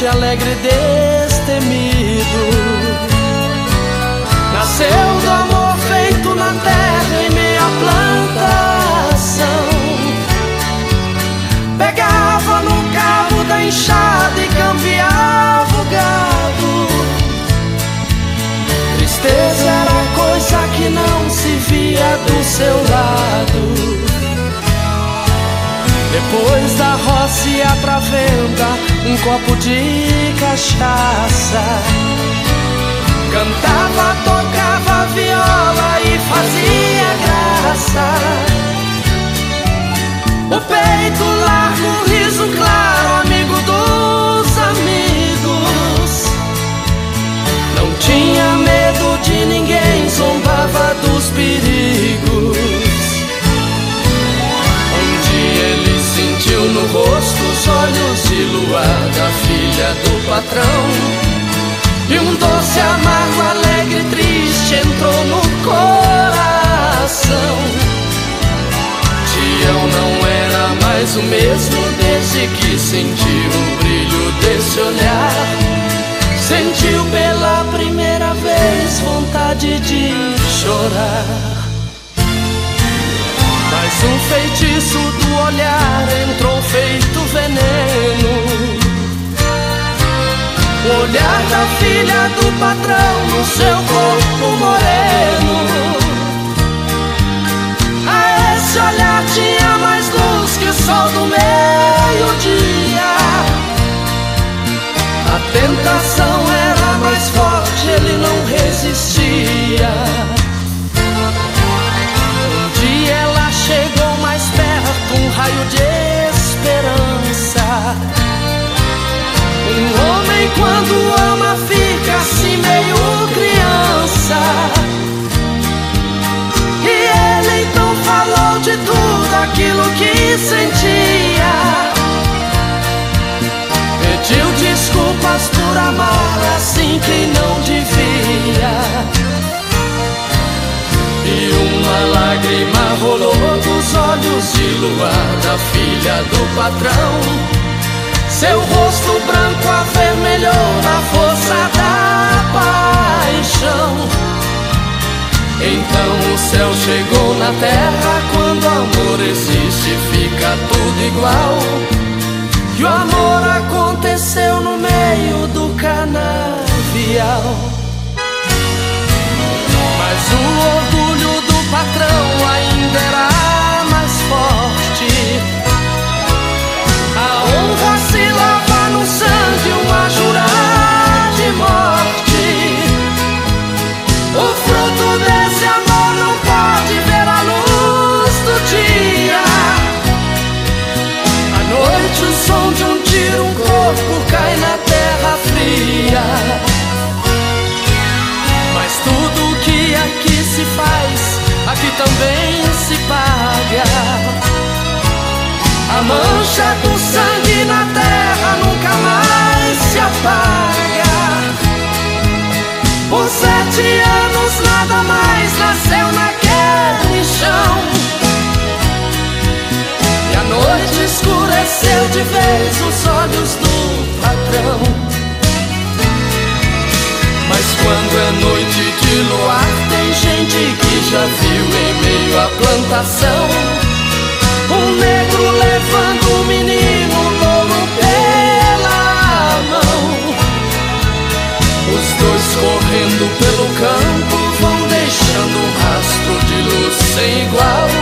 forte, alegre, destemido. Nasceu do amor feito na terra em meia plantação. Pegava no cabo da enxada e cambiava o gado. Tristeza era coisa que não se via do seu lado. Depois da roça pra venda um copo de cachaça. Cantava, tocava E um doce, amargo, alegre, triste entrou no coração. Tião não era mais o mesmo desde que sentiu o brilho desse olhar. Sentiu pela primeira vez vontade de chorar. Mas um feitiço do olhar entrou feito veneno. Olhar da filha do patrão no seu corpo moreno. A esse olhar tinha mais luz que o sol do meio-dia. A tentação era mais forte, ele não resistia. raio de quando ama fica assim meio criança. E ele então falou de tudo aquilo que sentia. Pediu desculpas por amar assim quem não devia. E uma lágrima rolou dos olhos de luar da filha do patrão. Seu rosto branco avermelhou na força da paixão. Então o céu chegou na terra. Quando amor existe, fica tudo igual. E o amor aconteceu no meio do canavial. Mancha do sangue na terra nunca mais se apaga. Por sete anos nada mais nasceu naquele chão. E a noite escureceu de vez os olhos do patrão. Mas quando é noite de luar, tem gente que já viu em meio à plantação um negro levando um menino louro pela mão. Os dois correndo pelo campo vão deixando um rastro de luz sem igual.